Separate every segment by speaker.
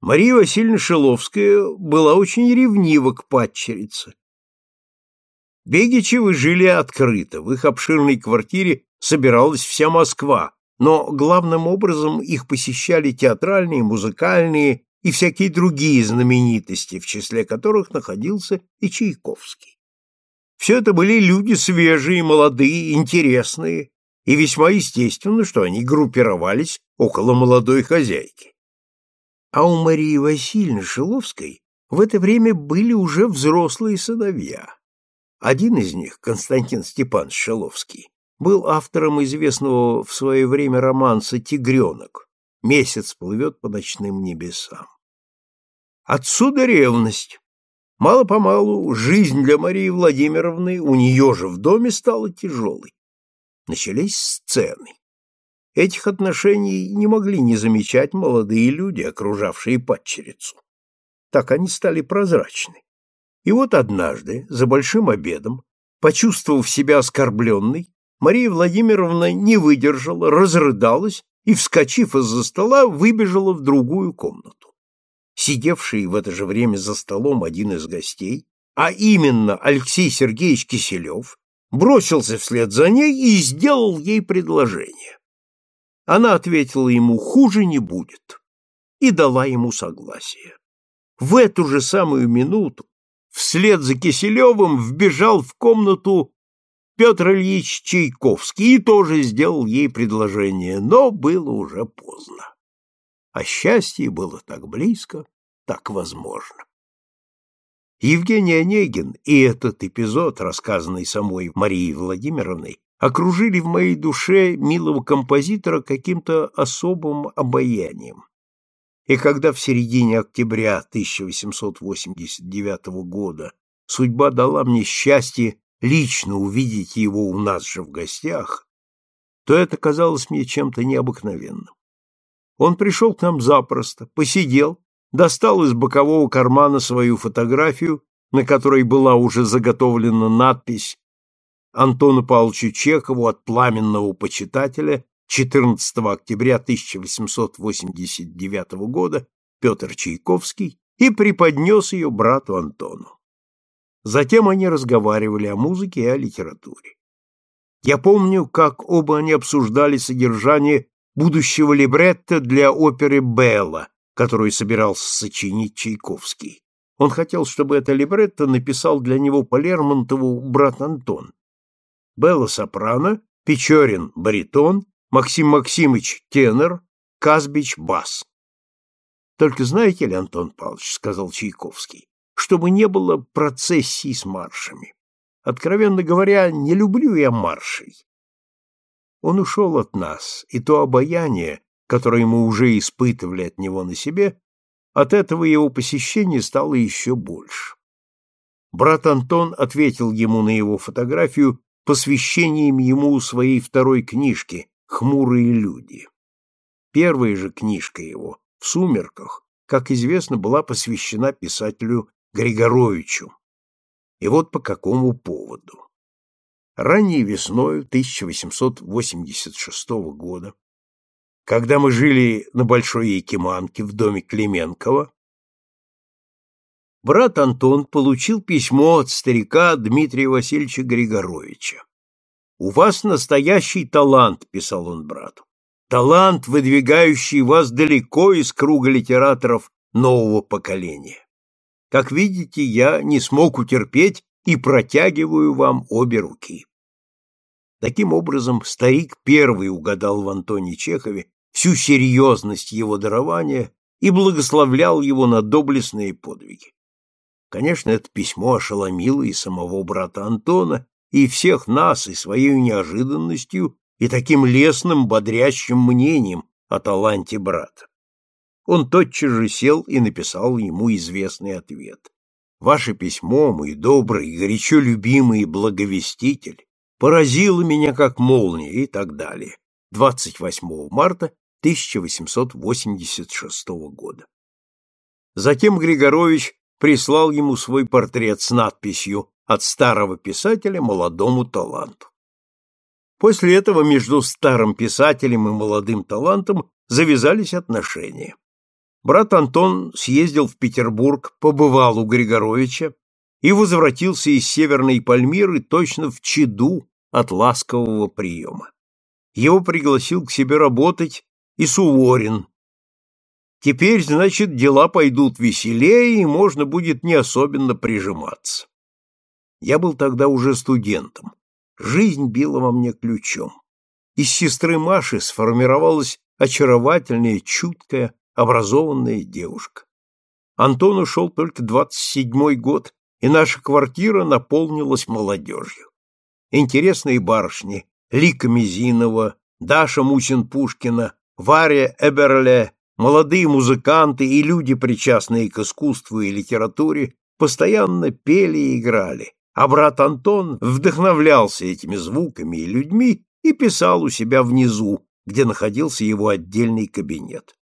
Speaker 1: Мария Васильевна Шиловская была очень ревнива к падчерице. Бегичевы жили открыто, в их обширной квартире собиралась вся Москва, но главным образом их посещали театральные, музыкальные и всякие другие знаменитости, в числе которых находился и Чайковский. Все это были люди свежие, молодые, интересные, и весьма естественно, что они группировались около молодой хозяйки. А у Марии Васильевны Шиловской в это время были уже взрослые сыновья. Один из них, Константин Степанович Шиловский, был автором известного в свое время романса «Тигренок». Месяц плывет по ночным небесам. Отсюда ревность. Мало-помалу жизнь для Марии Владимировны у нее же в доме стала тяжелой. Начались сцены. Этих отношений не могли не замечать молодые люди, окружавшие падчерицу. Так они стали прозрачны. И вот однажды, за большим обедом, почувствовав себя оскорбленной, Мария Владимировна не выдержала, разрыдалась и, вскочив из-за стола, выбежала в другую комнату. Сидевший в это же время за столом один из гостей, а именно Алексей Сергеевич Киселев, бросился вслед за ней и сделал ей предложение. Она ответила ему «хуже не будет» и дала ему согласие. В эту же самую минуту вслед за Киселевым вбежал в комнату Петр Ильич Чайковский и тоже сделал ей предложение, но было уже поздно. А счастье было так близко, так возможно. Евгений Онегин и этот эпизод, рассказанный самой Марией Владимировной, окружили в моей душе милого композитора каким-то особым обаянием. И когда в середине октября 1889 года судьба дала мне счастье лично увидеть его у нас же в гостях, то это казалось мне чем-то необыкновенным. Он пришел к нам запросто, посидел, достал из бокового кармана свою фотографию, на которой была уже заготовлена надпись Антону Павловичу Чехову от пламенного почитателя 14 октября 1889 года Петр Чайковский и преподнес ее брату Антону. Затем они разговаривали о музыке и о литературе. Я помню, как оба они обсуждали содержание будущего либретто для оперы «Белла», которую собирался сочинить Чайковский. Он хотел, чтобы это либретто написал для него по Лермонтову брат Антон. Белла сопрано, Печорин баритон, Максим Максимыч тенор, Казбич бас. Только знаете ли, Антон Павлович, сказал Чайковский, чтобы не было процессий с маршами. Откровенно говоря, не люблю я маршей. Он ушел от нас, и то обаяние, которое мы уже испытывали от него на себе, от этого его посещения стало еще больше. Брат Антон ответил ему на его фотографию посвящением ему своей второй книжки «Хмурые люди». Первая же книжка его «В сумерках», как известно, была посвящена писателю Григоровичу. И вот по какому поводу. Ранней весной 1886 года, когда мы жили на Большой Якиманке в доме Клименкова, брат Антон получил письмо от старика Дмитрия Васильевича Григоровича. «У вас настоящий талант», — писал он брату. «Талант, выдвигающий вас далеко из круга литераторов нового поколения. Как видите, я не смог утерпеть и протягиваю вам обе руки». Таким образом, старик первый угадал в Антоне Чехове всю серьезность его дарования и благословлял его на доблестные подвиги. Конечно, это письмо ошеломило и самого брата Антона, и всех нас, и своей неожиданностью, и таким лестным, бодрящим мнением о таланте брата. Он тотчас же сел и написал ему известный ответ. «Ваше письмо, мой добрый, горячо любимый благовеститель, поразило меня как молния» и так далее. 28 марта 1886 года. Затем Григорович прислал ему свой портрет с надписью «От старого писателя молодому таланту». После этого между старым писателем и молодым талантом завязались отношения. брат Антон съездил в Петербург, побывал у Григоровича и возвратился из Северной Пальмиры точно в чаду от ласкового приема. Его пригласил к себе работать и Суворин. Теперь, значит, дела пойдут веселее, и можно будет не особенно прижиматься. Я был тогда уже студентом. Жизнь била во мне ключом. Из сестры Маши сформировалась очаровательная, чуткая, образованная девушка. Антон ушел только двадцать седьмой год, и наша квартира наполнилась молодежью. Интересные барышни Лика Мизинова, Даша Мусин-Пушкина, Варя Эберле, молодые музыканты и люди, причастные к искусству и литературе, постоянно пели и играли, а брат Антон вдохновлялся этими звуками и людьми и писал у себя внизу, где находился его отдельный кабинет.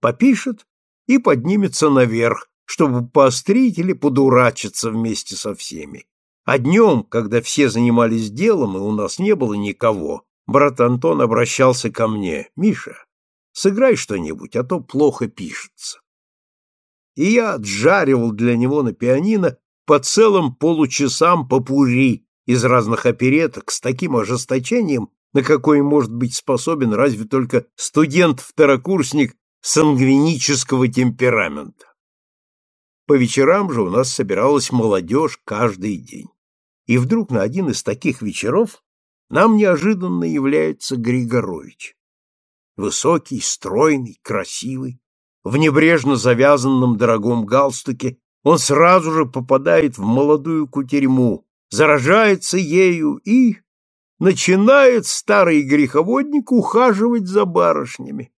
Speaker 1: Попишет и поднимется наверх, чтобы поострить или подурачиться вместе со всеми. А днем, когда все занимались делом и у нас не было никого, брат Антон обращался ко мне. «Миша, сыграй что-нибудь, а то плохо пишется». И я отжаривал для него на пианино по целым получасам попури из разных опереток с таким ожесточением, на какое может быть способен разве только студент-второкурсник сангвинического темперамента. По вечерам же у нас собиралась молодежь каждый день. И вдруг на один из таких вечеров нам неожиданно является Григорович. Высокий, стройный, красивый, в небрежно завязанном дорогом галстуке он сразу же попадает в молодую кутерьму, заражается ею и начинает старый греховодник ухаживать за барышнями.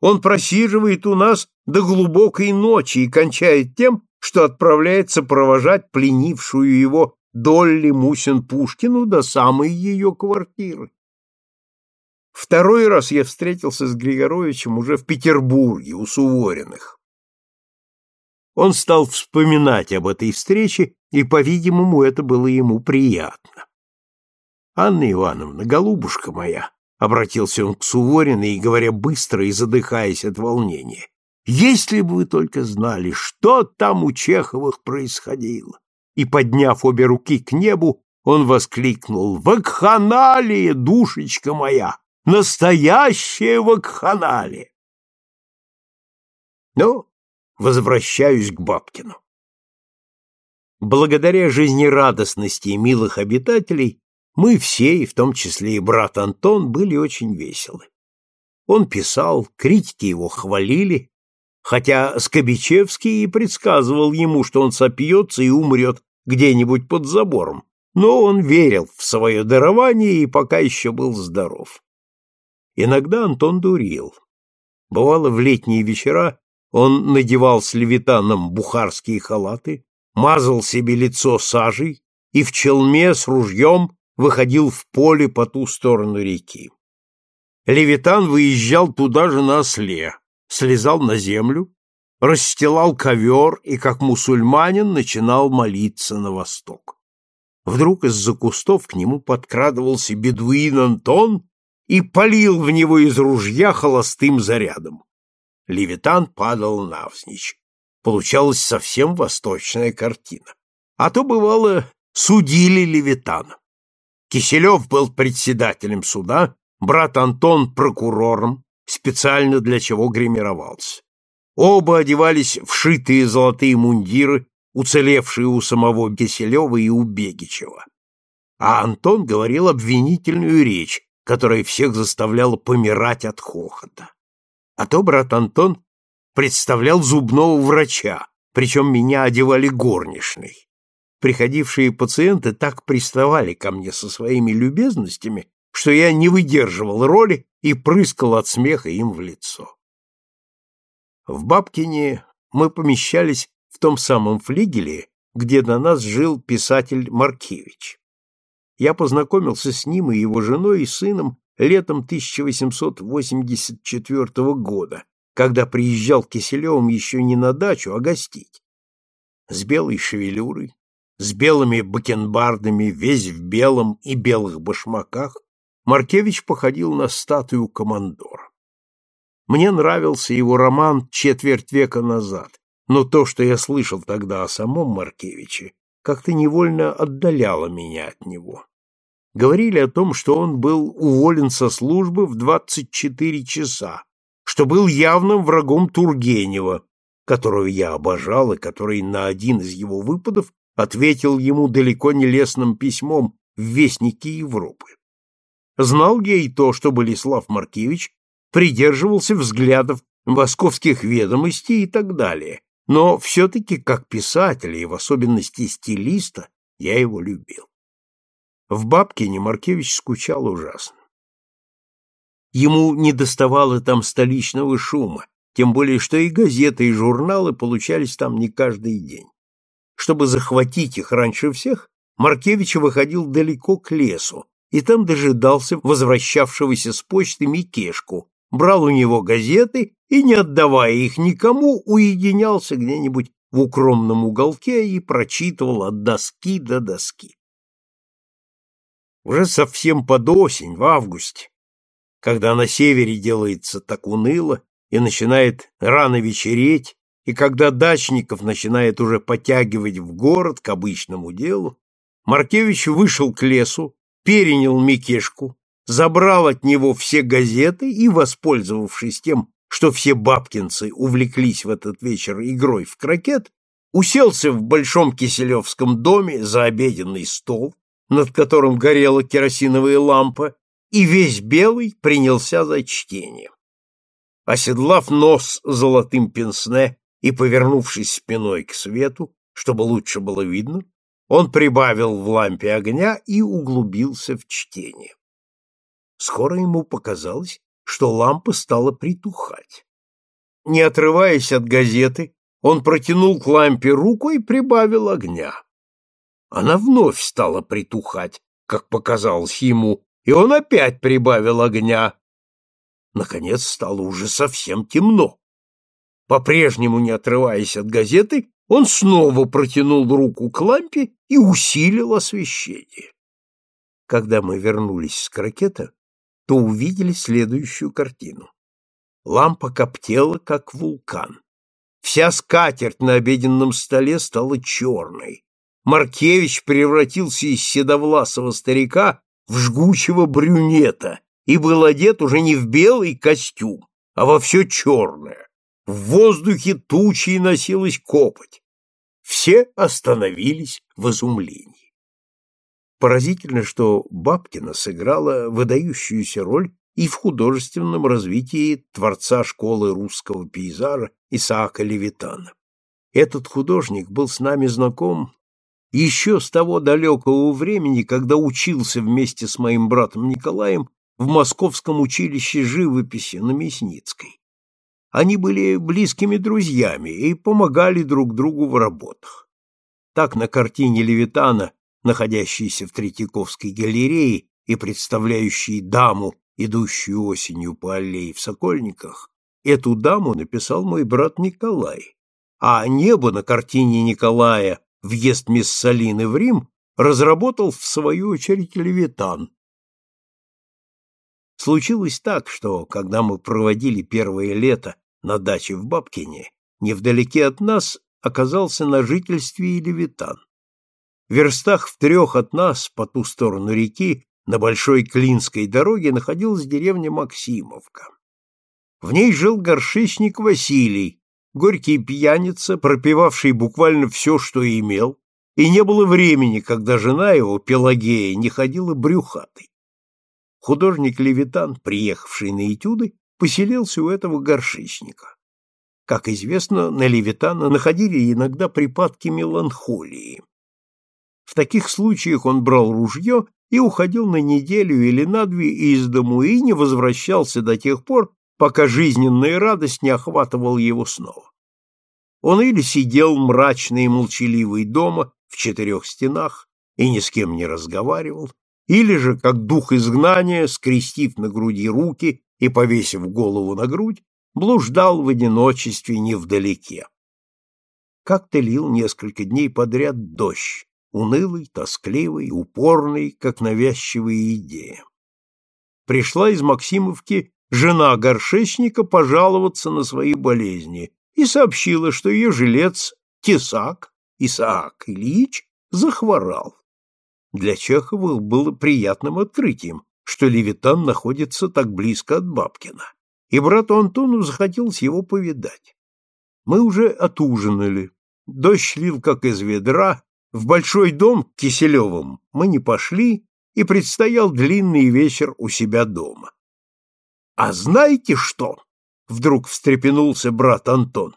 Speaker 1: Он просиживает у нас до глубокой ночи и кончает тем, что отправляется провожать пленившую его Долли Мусин-Пушкину до самой ее квартиры. Второй раз я встретился с Григоровичем уже в Петербурге, у Сувориных. Он стал вспоминать об этой встрече, и, по-видимому, это было ему приятно. «Анна Ивановна, голубушка моя», — обратился он к Сувориной, говоря быстро и задыхаясь от волнения, «если бы вы только знали, что там у Чеховых происходило!» И, подняв обе руки к небу, он воскликнул «Вакханалия, душечка моя! Настоящая вакханалия!» Ну, возвращаюсь к Бабкину. Благодаря жизнерадостности милых обитателей мы все, и в том числе и брат Антон, были очень веселы. Он писал, критики его хвалили, хотя Скобичевский и предсказывал ему, что он сопьется и умрет где-нибудь под забором, но он верил в свое дарование и пока еще был здоров. Иногда Антон дурил. Бывало, в летние вечера он надевал с левитаном бухарские халаты, мазал себе лицо сажей и в челме с ружьем выходил в поле по ту сторону реки. Левитан выезжал туда же на осле, слезал на землю, расстилал ковер и, как мусульманин, начинал молиться на восток. Вдруг из-за кустов к нему подкрадывался бедуин Антон и палил в него из ружья холостым зарядом. Левитан падал навзничь. Получалась совсем восточная картина. А то, бывало, судили Левитана. Киселев был председателем суда, брат Антон — прокурором, специально для чего гримировался. Оба одевались в шитые золотые мундиры, уцелевшие у самого Киселева и у Бегичева. А Антон говорил обвинительную речь, которая всех заставляла помирать от хохота. А то брат Антон представлял зубного врача, причем меня одевали горничной приходившие пациенты так приставали ко мне со своими любезностями, что я не выдерживал роли и прыскал от смеха им в лицо. В Бабкине мы помещались в том самом флигеле, где до нас жил писатель Маркевич. Я познакомился с ним и его женой и сыном летом 1884 года, когда приезжал Киселевым еще не на дачу, а гостить. С белой шевелюрой, с белыми бакенбардами, весь в белом и белых башмаках, Маркевич походил на статую командора. Мне нравился его роман «Четверть века назад», но то, что я слышал тогда о самом Маркевиче, как-то невольно отдаляло меня от него. Говорили о том, что он был уволен со службы в 24 часа, что был явным врагом Тургенева, которого я обожал и который на один из его выпадов ответил ему далеко не лестным письмом в Вестнике Европы. Знал я и то, что Болеслав Маркевич придерживался взглядов московских ведомостей и так далее, но все-таки как писателя и в особенности стилиста я его любил. В Бабкине Маркевич скучал ужасно. Ему не доставало там столичного шума, тем более что и газеты, и журналы получались там не каждый день. Чтобы захватить их раньше всех, Маркевич выходил далеко к лесу, и там дожидался возвращавшегося с почты Микешку, брал у него газеты и, не отдавая их никому, уединялся где-нибудь в укромном уголке и прочитывал от доски до доски. Уже совсем под осень, в августе, когда на севере делается так уныло и начинает рано вечереть, и когда дачников начинает уже потягивать в город к обычному делу, Маркевич вышел к лесу, перенял Микешку, забрал от него все газеты и, воспользовавшись тем, что все бабкинцы увлеклись в этот вечер игрой в крокет, уселся в большом киселевском доме за обеденный стол, над которым горела керосиновая лампа, и весь белый принялся за чтение. Оседлав нос золотым пенсне и повернувшись спиной к свету, чтобы лучше было видно, он прибавил в лампе огня и углубился в чтение. Скоро ему показалось, что лампа стала притухать. Не отрываясь от газеты, он протянул к лампе руку и прибавил огня. Она вновь стала притухать, как показалось ему, и он опять прибавил огня. Наконец стало уже совсем темно. По-прежнему не отрываясь от газеты, он снова протянул руку к лампе и усилил освещение. Когда мы вернулись с крокета, то увидели следующую картину. Лампа коптела, как вулкан. Вся скатерть на обеденном столе стала черной. Маркевич превратился из седовласого старика в жгучего брюнета и был одет уже не в белый костюм, а во все черное. В воздухе тучей носилась копоть. Все остановились в изумлении. Поразительно, что Бабкина сыграла выдающуюся роль и в художественном развитии творца школы русского пейзажа Исаака Левитана. Этот художник был с нами знаком еще с того далекого времени, когда учился вместе с моим братом Николаем в Московском училище живописи на Мясницкой. Они были близкими друзьями и помогали друг другу в работах. Так на картине Левитана находящийся в Третьяковской галерее и представляющий даму, идущую осенью по аллее в Сокольниках, эту даму написал мой брат Николай, а небо на картине Николая «Въезд Миссалины в Рим» разработал в свою очередь Левитан. Случилось так, что, когда мы проводили первое лето на даче в Бабкине, невдалеке от нас оказался на жительстве и Левитан верстах в трех от нас, по ту сторону реки, на большой Клинской дороге находилась деревня Максимовка. В ней жил горшечник Василий, горький пьяница, пропивавший буквально все, что имел, и не было времени, когда жена его, Пелагея, не ходила брюхатой. Художник Левитан, приехавший на этюды, поселился у этого горшечника. Как известно, на Левитана находили иногда припадки меланхолии. В таких случаях он брал ружье и уходил на неделю или на две из дому и не возвращался до тех пор, пока жизненная радость не охватывала его снова. Он или сидел мрачный и молчаливый дома в четырех стенах и ни с кем не разговаривал, или же, как дух изгнания, скрестив на груди руки и повесив голову на грудь, блуждал в одиночестве невдалеке. Как-то лил несколько дней подряд дождь, унылый, тоскливый, упорный, как навязчивая идея. Пришла из Максимовки жена горшечника пожаловаться на свои болезни и сообщила, что ее жилец Тесак Исаак Ильич захворал. Для Чехова было приятным открытием, что Левитан находится так близко от Бабкина, и брату Антону захотелось его повидать. Мы уже отужинали, дождь лил как из ведра, в большой дом к Киселевым мы не пошли, и предстоял длинный вечер у себя дома. А знаете что? Вдруг встрепенулся брат Антон.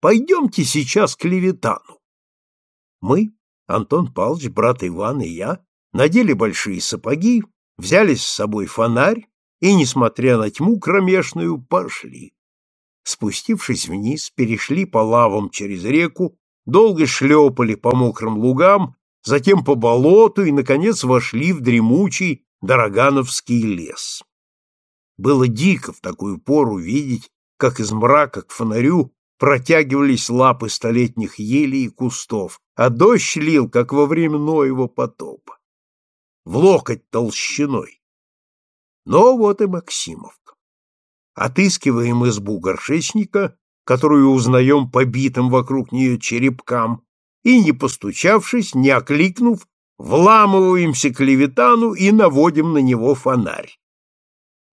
Speaker 1: Пойдемте сейчас к Левитану. Мы, Антон Павлович, брат Иван и я, надели большие сапоги, взяли с собой фонарь и, несмотря на тьму кромешную, пошли. Спустившись вниз, перешли по лавам через реку, долго шлепали по мокрым лугам, затем по болоту и, наконец, вошли в дремучий Дорогановский лес. Было дико в такую пору видеть, как из мрака к фонарю протягивались лапы столетних елей и кустов, а дождь лил, как во время Ноева потопа. В локоть толщиной. Но вот и Максимовка. Отыскиваем избу горшечника, которую узнаем побитым вокруг нее черепкам, и, не постучавшись, не окликнув, вламываемся к Левитану и наводим на него фонарь.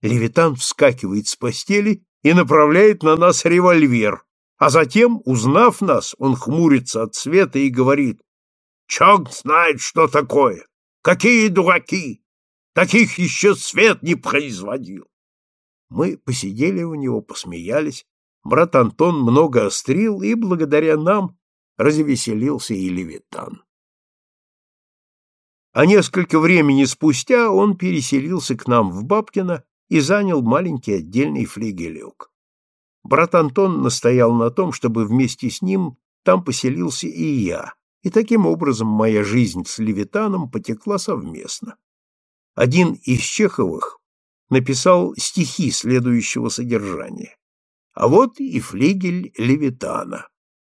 Speaker 1: Левитан вскакивает с постели и направляет на нас револьвер, а затем, узнав нас, он хмурится от света и говорит, «Черт знает, что такое! Какие дураки! Таких еще свет не производил!» Мы посидели у него, посмеялись, брат Антон много острил, и благодаря нам развеселился и Левитан. А несколько времени спустя он переселился к нам в Бабкино и занял маленький отдельный флигелек. Брат Антон настоял на том, чтобы вместе с ним там поселился и я, и таким образом моя жизнь с Левитаном потекла совместно. Один из Чеховых написал стихи следующего содержания. А вот и флигель Левитана.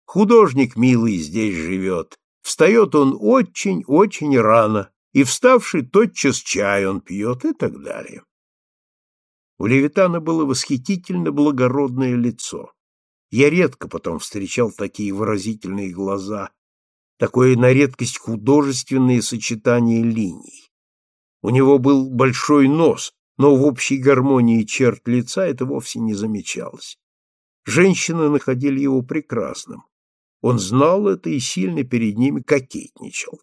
Speaker 1: Художник милый здесь живет. Встает он очень-очень рано, и, вставший, тотчас чай он пьет и так далее. У Левитана было восхитительно благородное лицо. Я редко потом встречал такие выразительные глаза, такое на редкость художественное сочетание линий. У него был большой нос, но в общей гармонии черт лица это вовсе не замечалось. Женщины находили его прекрасным. Он знал это и сильно перед ними кокетничал.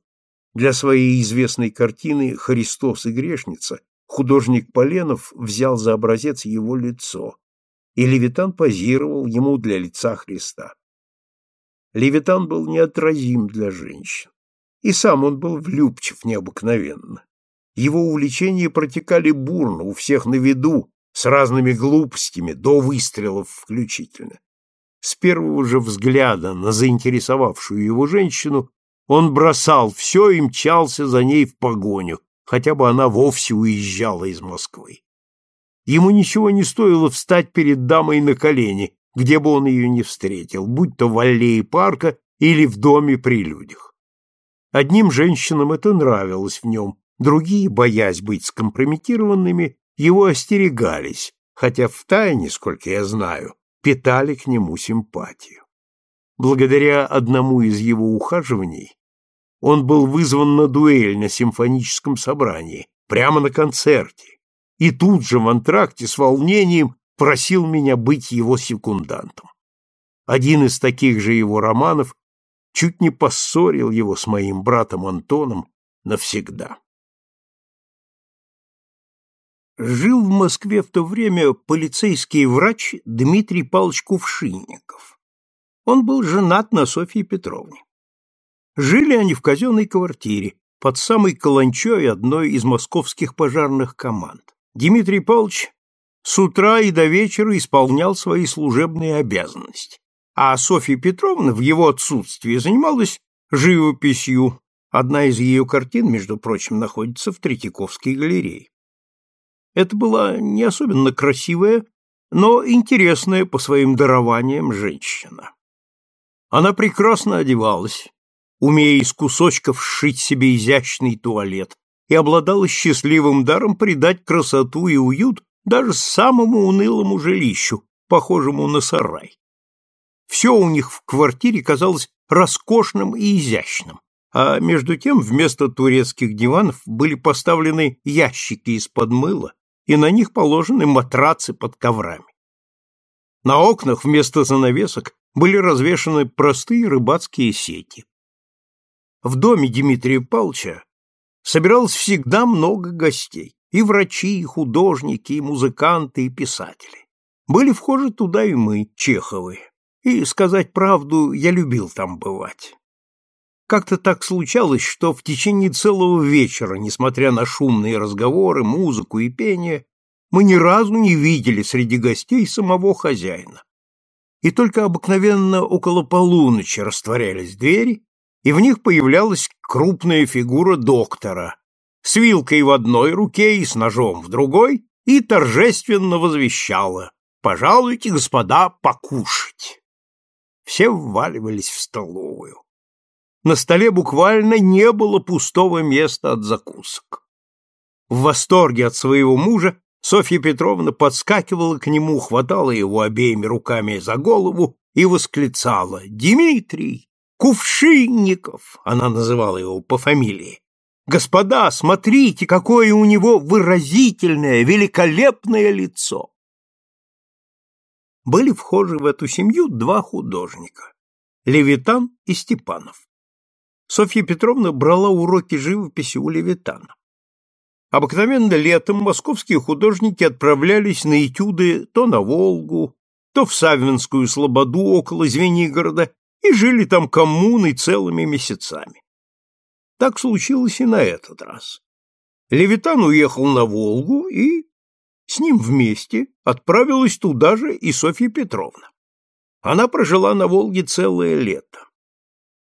Speaker 1: Для своей известной картины «Христос и грешница» художник Поленов взял за образец его лицо, и Левитан позировал ему для лица Христа. Левитан был неотразим для женщин, и сам он был влюбчив необыкновенно. Его увлечения протекали бурно, у всех на виду, с разными глупостями, до выстрелов включительно. С первого же взгляда на заинтересовавшую его женщину он бросал все и мчался за ней в погоню, хотя бы она вовсе уезжала из Москвы. Ему ничего не стоило встать перед дамой на колени, где бы он ее не встретил, будь то в аллее парка или в доме при людях. Одним женщинам это нравилось в нем, другие, боясь быть скомпрометированными, его остерегались, хотя в тайне, сколько я знаю, питали к нему симпатию. Благодаря одному из его ухаживаний он был вызван на дуэль на симфоническом собрании, прямо на концерте, и тут же в антракте с волнением просил меня быть его секундантом. Один из таких же его романов чуть не поссорил его с моим братом Антоном навсегда. Жил в Москве в то время полицейский врач Дмитрий Павлович Кувшинников. Он был женат на Софье Петровне. Жили они в казенной квартире под самой каланчой одной из московских пожарных команд. Дмитрий Павлович с утра и до вечера исполнял свои служебные обязанности, а Софья Петровна в его отсутствие занималась живописью. Одна из ее картин, между прочим, находится в Третьяковской галерее. Это была не особенно красивая, но интересная по своим дарованиям женщина. Она прекрасно одевалась, умея из кусочков сшить себе изящный туалет, и обладала счастливым даром придать красоту и уют даже самому унылому жилищу, похожему на сарай. Все у них в квартире казалось роскошным и изящным, а между тем вместо турецких диванов были поставлены ящики из-под мыла, и на них положены матрацы под коврами. На окнах вместо занавесок были развешаны простые рыбацкие сети. В доме Дмитрия Павловича собиралось всегда много гостей, и врачи, и художники, и музыканты, и писатели. Были вхожи туда и мы, Чеховы, и, сказать правду, я любил там бывать. Как-то так случалось, что в течение целого вечера, несмотря на шумные разговоры, музыку и пение, мы ни разу не видели среди гостей самого хозяина. И только обыкновенно около полуночи растворялись двери, и в них появлялась крупная фигура доктора с вилкой в одной руке и с ножом в другой, и торжественно возвещала «Пожалуйте, господа, покушать!» Все вваливались в столовую на столе буквально не было пустого места от закусок. В восторге от своего мужа Софья Петровна подскакивала к нему, хватала его обеими руками за голову и восклицала «Дмитрий! Кувшинников!» Она называла его по фамилии. «Господа, смотрите, какое у него выразительное, великолепное лицо!» Были вхожи в эту семью два художника — Левитан и Степанов. Софья Петровна брала уроки живописи у Левитана. Обыкновенно летом московские художники отправлялись на этюды то на Волгу, то в Саввинскую слободу около Звенигорода и жили там коммуной целыми месяцами. Так случилось и на этот раз. Левитан уехал на Волгу, и с ним вместе отправилась туда же и Софья Петровна. Она прожила на Волге целое лето.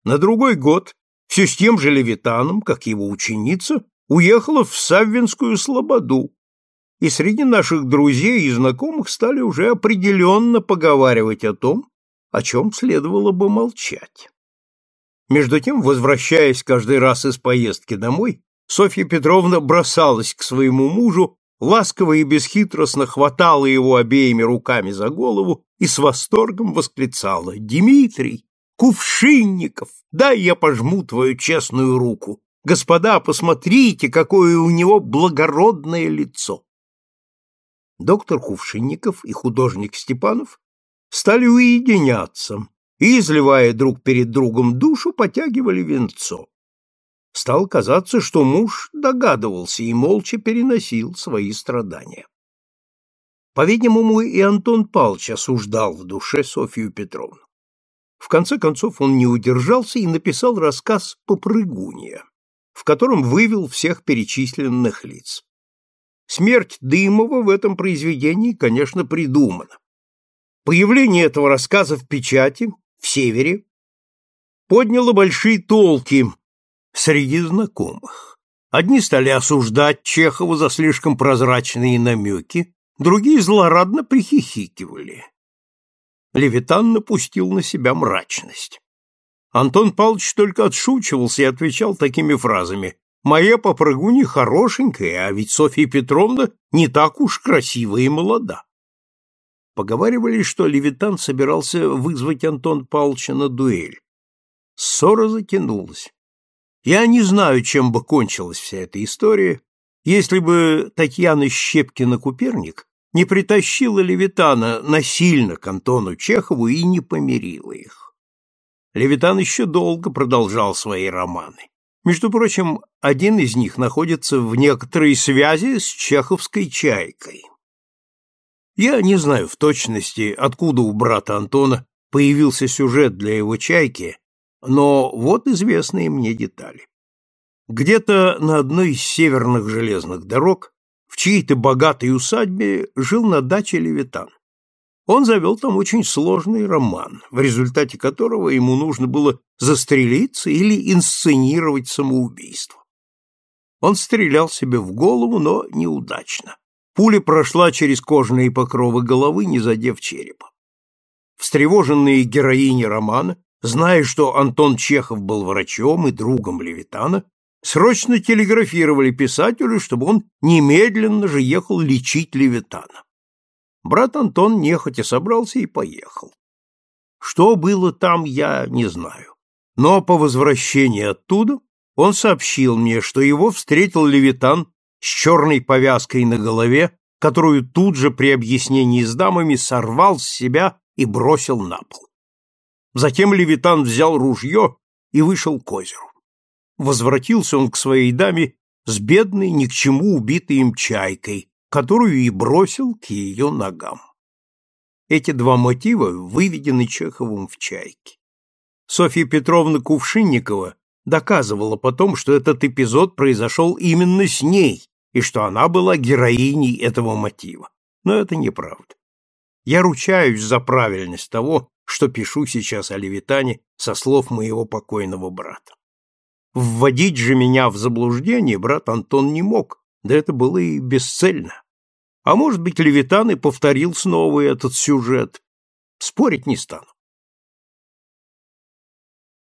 Speaker 1: На другой год все с тем же Левитаном, как его ученица, уехала в Саввинскую слободу, и среди наших друзей и знакомых стали уже определенно поговаривать о том, о чем следовало бы молчать. Между тем, возвращаясь каждый раз из поездки домой, Софья Петровна бросалась к своему мужу, ласково и бесхитростно хватала его обеими руками за голову и с восторгом восклицала «Дмитрий, Кувшинников, дай я пожму твою честную руку. Господа, посмотрите, какое у него благородное лицо. Доктор Кувшинников и художник Степанов стали уединяться и, изливая друг перед другом душу, потягивали венцо. Стало казаться, что муж догадывался и молча переносил свои страдания. По-видимому, и Антон Павлович осуждал в душе Софью Петровну. В конце концов он не удержался и написал рассказ «Попрыгунья», в котором вывел всех перечисленных лиц. Смерть Дымова в этом произведении, конечно, придумана. Появление этого рассказа в печати, в Севере, подняло большие толки среди знакомых. Одни стали осуждать Чехова за слишком прозрачные намеки, другие злорадно прихихикивали. Левитан напустил на себя мрачность. Антон Павлович только отшучивался и отвечал такими фразами «Моя попрыгунья хорошенькая, а ведь Софья Петровна не так уж красива и молода». Поговаривали, что Левитан собирался вызвать Антон Павловича на дуэль. Ссора затянулась. Я не знаю, чем бы кончилась вся эта история, если бы Татьяна Щепкина-Куперник не притащила Левитана насильно к Антону Чехову и не помирила их. Левитан еще долго продолжал свои романы. Между прочим, один из них находится в некоторой связи с чеховской «Чайкой». Я не знаю в точности, откуда у брата Антона появился сюжет для его «Чайки», но вот известные мне детали. Где-то на одной из северных железных дорог в чьей-то богатой усадьбе жил на даче Левитан. Он завел там очень сложный роман, в результате которого ему нужно было застрелиться или инсценировать самоубийство. Он стрелял себе в голову, но неудачно. Пуля прошла через кожаные покровы головы, не задев черепа. Встревоженные героини романа, зная, что Антон Чехов был врачом и другом Левитана, срочно телеграфировали писателю, чтобы он немедленно же ехал лечить Левитана. Брат Антон нехотя собрался и поехал. Что было там, я не знаю. Но по возвращении оттуда он сообщил мне, что его встретил Левитан с черной повязкой на голове, которую тут же при объяснении с дамами сорвал с себя и бросил на пол. Затем Левитан взял ружье и вышел к озеру. Возвратился он к своей даме с бедной, ни к чему убитой им чайкой, которую и бросил к ее ногам. Эти два мотива выведены Чеховым в «Чайке». Софья Петровна Кувшинникова доказывала потом, что этот эпизод произошел именно с ней и что она была героиней этого мотива. Но это неправда. Я ручаюсь за правильность того, что пишу сейчас о Левитане со слов моего покойного брата. Вводить же меня в заблуждение брат Антон не мог, да это было и бесцельно. А может быть, Левитан и повторил снова этот сюжет. Спорить не стану.